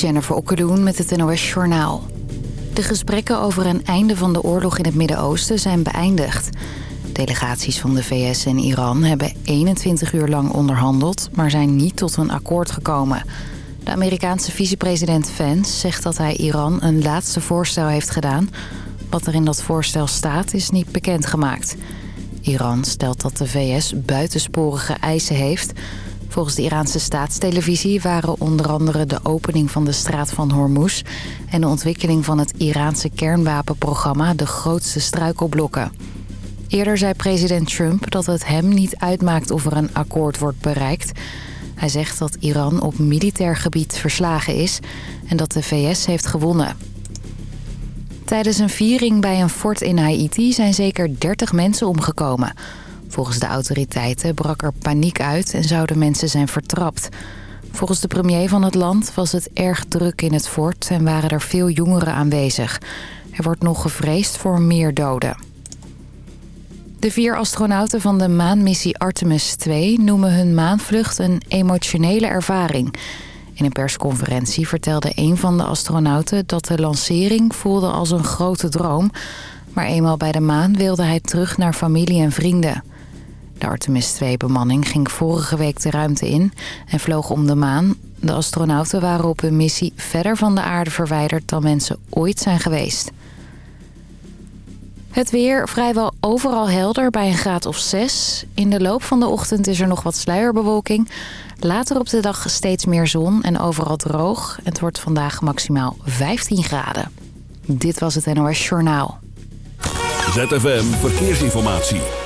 Jennifer Okkeloen met het NOS Journaal. De gesprekken over een einde van de oorlog in het Midden-Oosten zijn beëindigd. Delegaties van de VS en Iran hebben 21 uur lang onderhandeld... maar zijn niet tot een akkoord gekomen. De Amerikaanse vicepresident Vance zegt dat hij Iran een laatste voorstel heeft gedaan. Wat er in dat voorstel staat is niet bekendgemaakt. Iran stelt dat de VS buitensporige eisen heeft... Volgens de Iraanse staatstelevisie waren onder andere de opening van de straat van Hormuz... en de ontwikkeling van het Iraanse kernwapenprogramma de grootste struikelblokken. Eerder zei president Trump dat het hem niet uitmaakt of er een akkoord wordt bereikt. Hij zegt dat Iran op militair gebied verslagen is en dat de VS heeft gewonnen. Tijdens een viering bij een fort in Haiti zijn zeker 30 mensen omgekomen... Volgens de autoriteiten brak er paniek uit en zouden mensen zijn vertrapt. Volgens de premier van het land was het erg druk in het fort en waren er veel jongeren aanwezig. Er wordt nog gevreesd voor meer doden. De vier astronauten van de maanmissie Artemis 2 noemen hun maanvlucht een emotionele ervaring. In een persconferentie vertelde een van de astronauten dat de lancering voelde als een grote droom. Maar eenmaal bij de maan wilde hij terug naar familie en vrienden. De Artemis 2-bemanning ging vorige week de ruimte in en vloog om de maan. De astronauten waren op hun missie verder van de aarde verwijderd dan mensen ooit zijn geweest. Het weer vrijwel overal helder bij een graad of 6. In de loop van de ochtend is er nog wat sluierbewolking. Later op de dag steeds meer zon en overal droog. Het wordt vandaag maximaal 15 graden. Dit was het NOS Journaal. ZFM Verkeersinformatie.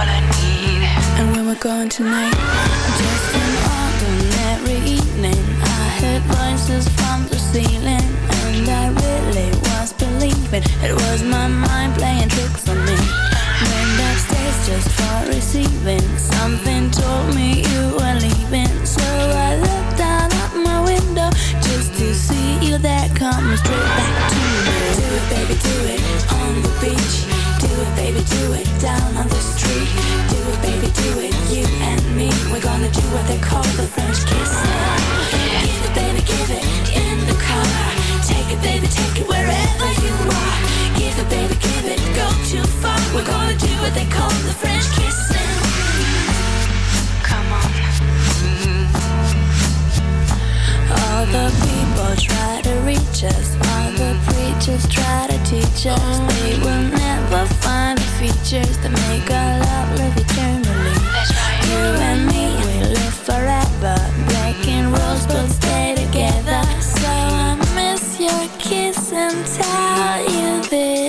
what I need. And when we're gone tonight, just an ordinary evening. I heard voices from the ceiling, and I really was believing it was my mind playing tricks on me. Went upstairs just for receiving. Something told me you were leaving, so I looked out of my window just to see you there coming straight back to me. Do it, baby, do it on the beach. Do it, baby, do it down on Do it, baby, do it, you and me. We're gonna do what they call the French kiss. Give it, baby, give it in the car. Take it, baby, take it wherever you are. Give it, baby, give it, go too far. We're gonna do what they call the French kiss. All the people try to reach us. All the preachers try to teach us. They will never find the features that make our love live eternally. You and me, we live forever. Breaking rules but stay together. So I miss your kiss and tell you this.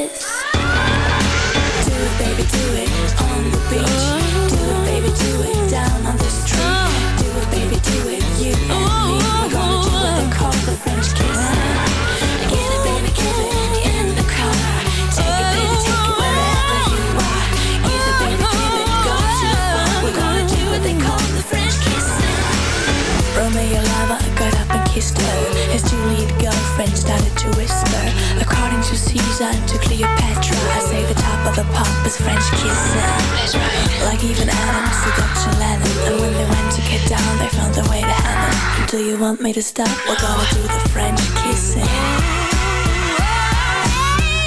Want me to stop? We're gonna do the French kissing.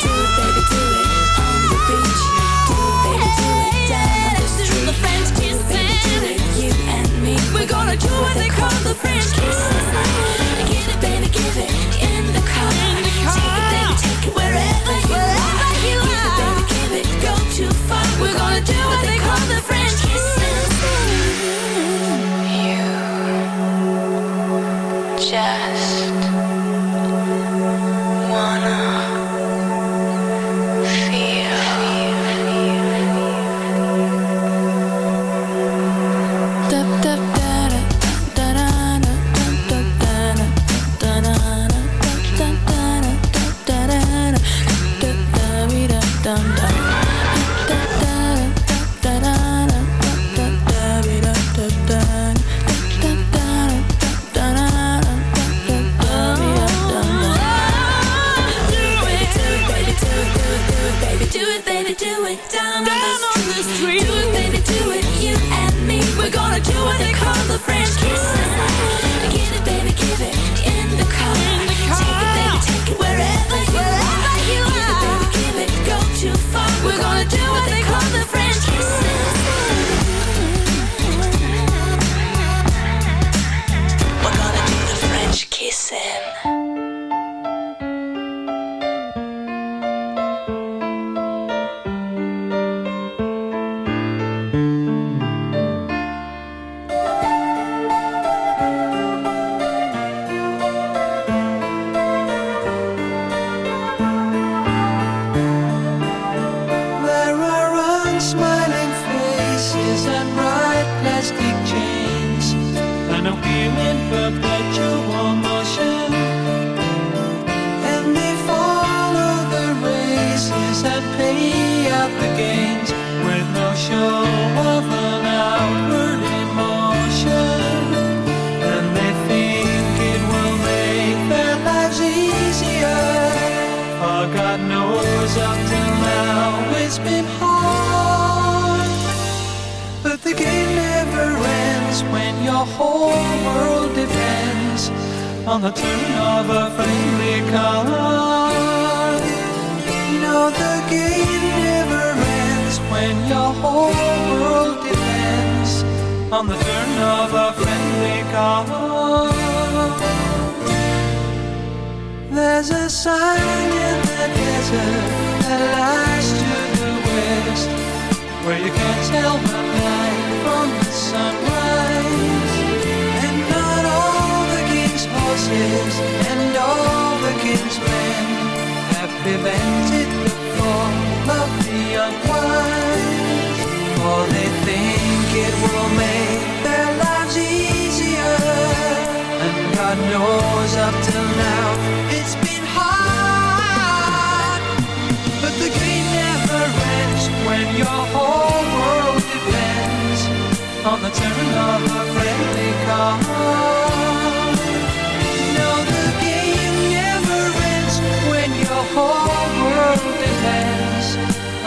Do it, baby, do it on the beach. Do it, baby, do it down on the street. The French kissing. Do it, you and me. We're gonna do what they call the French kissing. Give it, baby, give it in the car. Take it, baby, take it wherever you are. Give it, baby, give it, go too far. We're gonna do what they call the French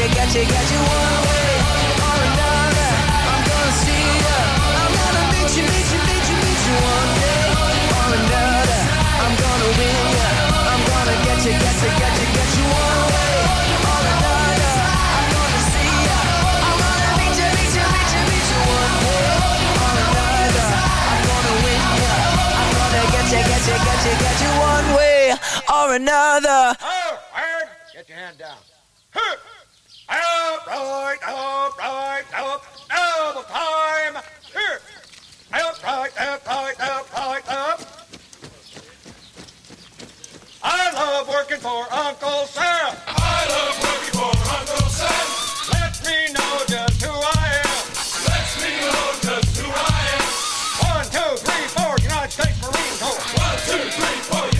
you, get you, get you one way or another. I'm gonna see you. I'm gonna meet you, meet you, meet you, meet you one day or another. I'm gonna win you. I'm gonna get you, get you, get you, get you one way or another. I'm gonna see you. I'm gonna meet you, meet you, meet you, meet you one or another. I'm gonna win you. I'm gonna get you, get you, get you, get you one way or another. right up, right up, now the time. Here. Up, right up, right up, right up. I love working for Uncle Sam. I love working for Uncle Sam. Let me know just who I am. Let me know just who I am. One, two, three, four, United States Marine Corps. One, two, three, four,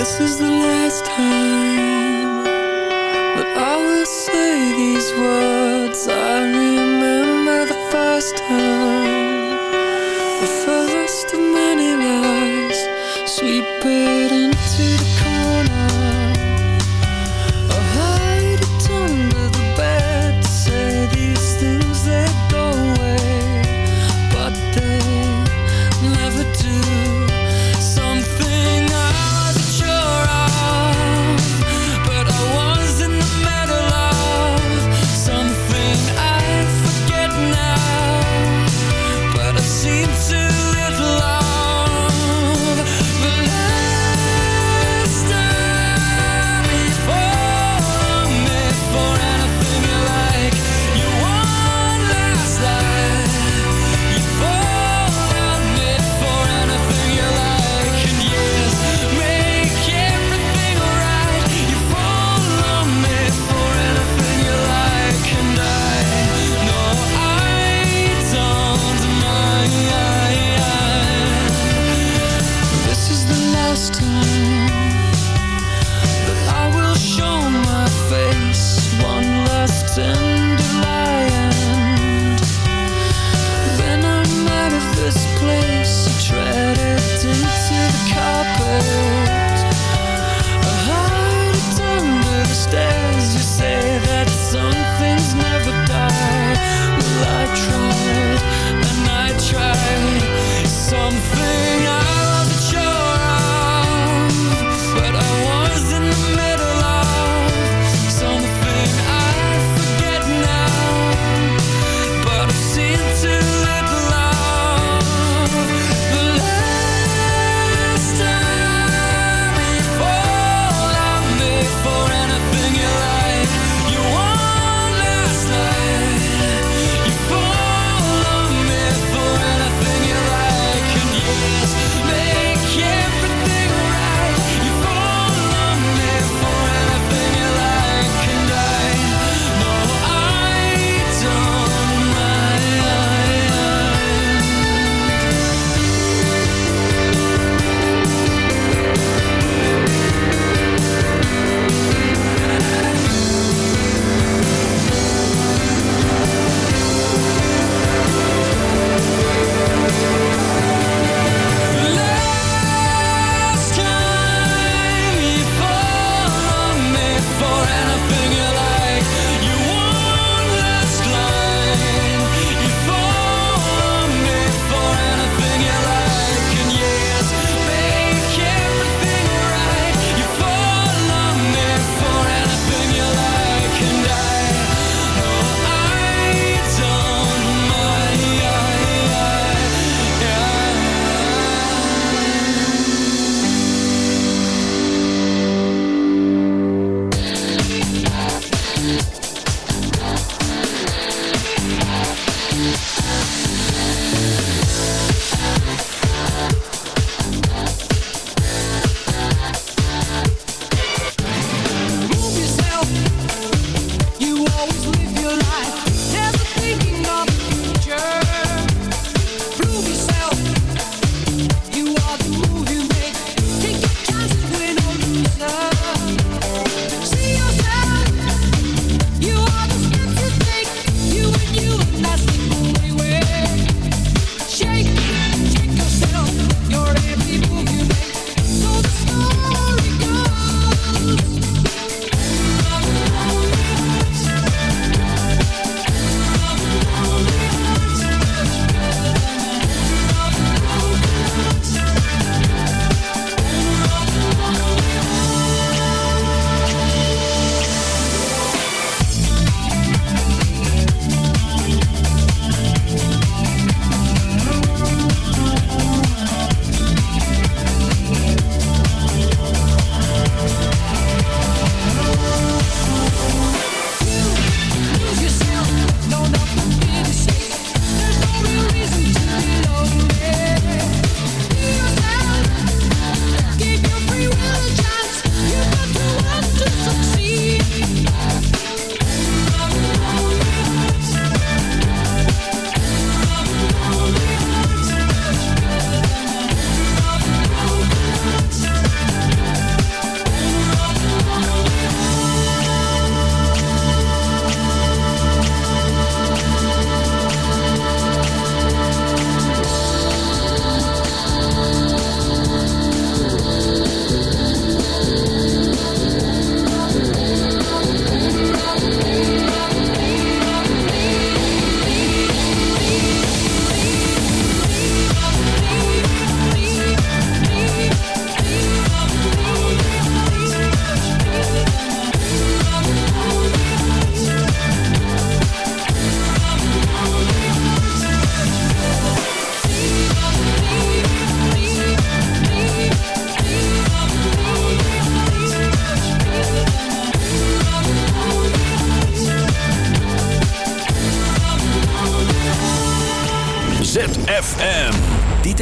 This is the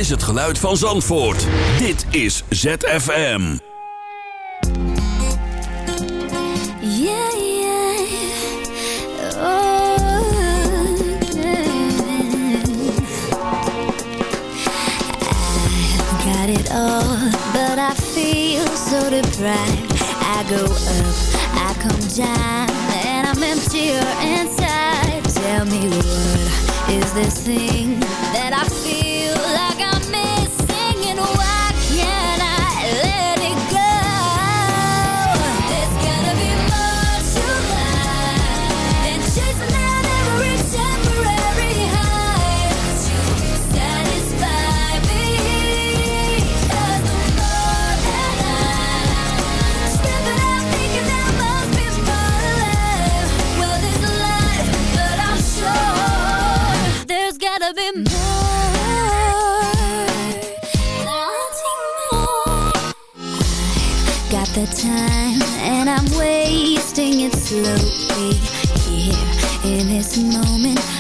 is het geluid van Zandvoort. Dit is ZFM. Yeah, yeah. Oh, yeah. I got it all, but I feel so deprived. I go up, I come down, and I'm emptier inside. Tell me what is this thing that I the time and I'm wasting it slowly here in this moment.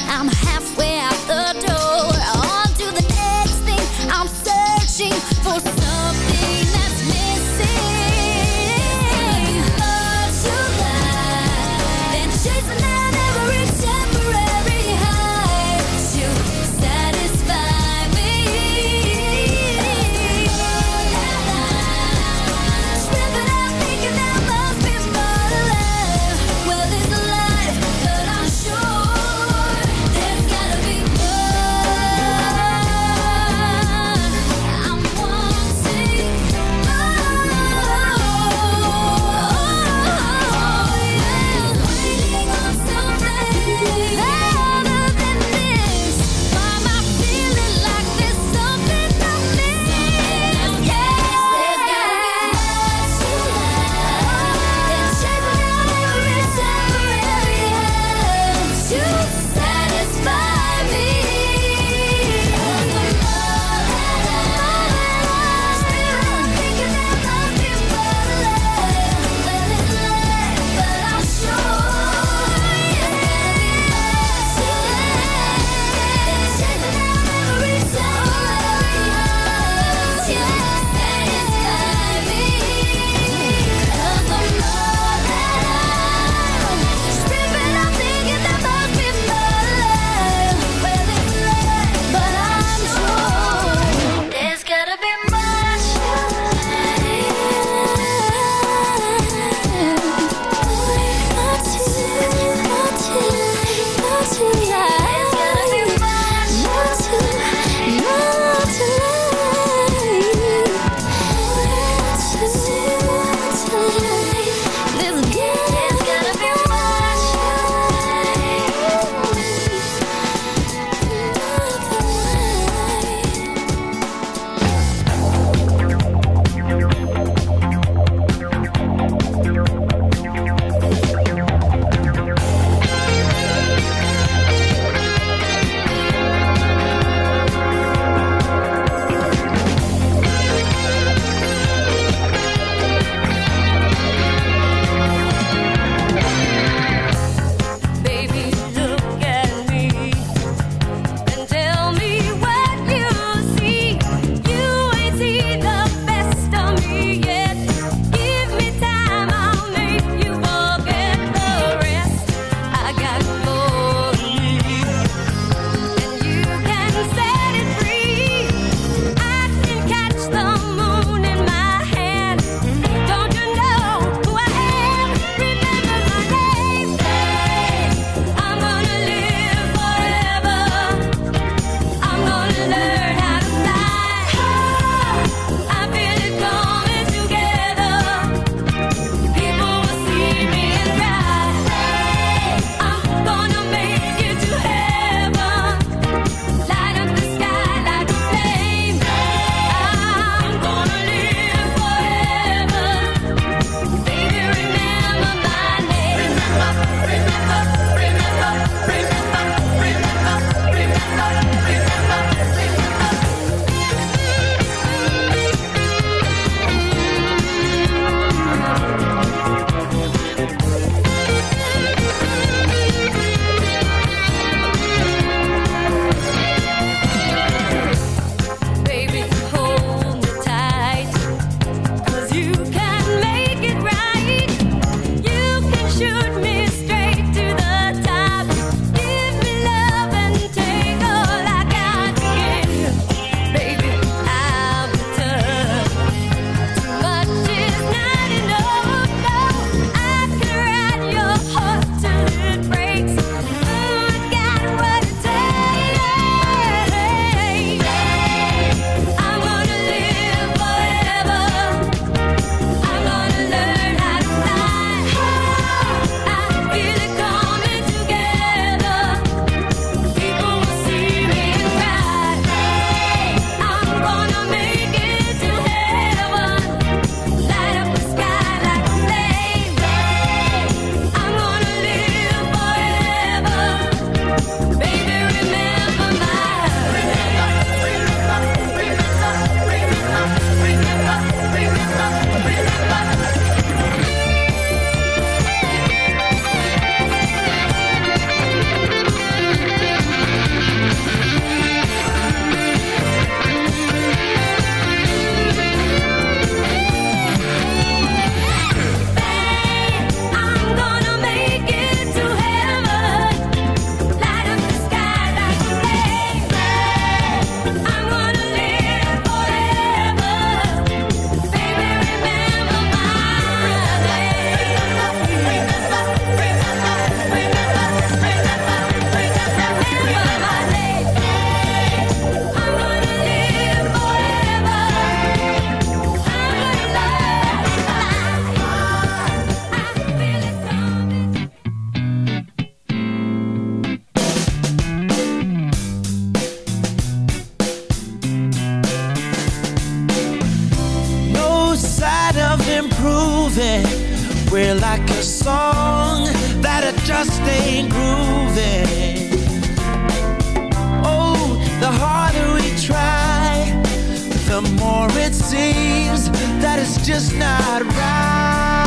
just not right.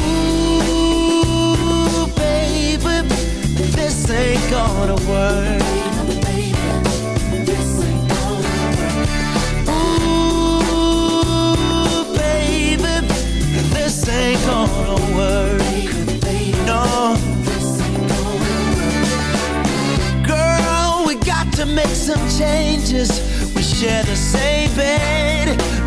Ooh, baby, this ain't gonna work. Ooh, baby, this ain't gonna work. No. Girl, we got to make some changes. We share the same bed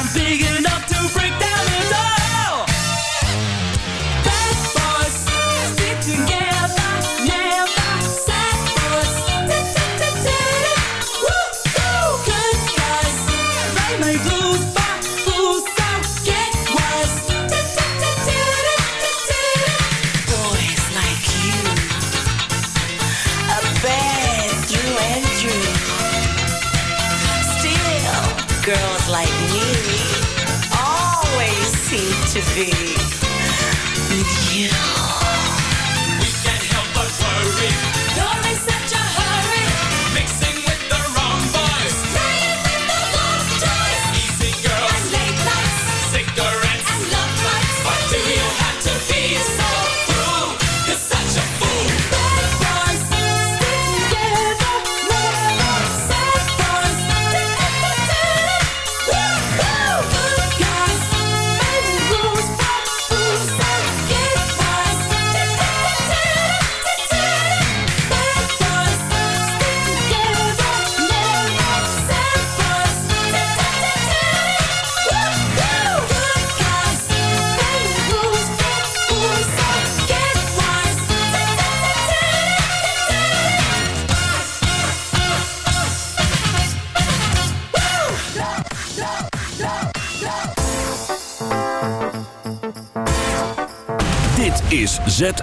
I'm big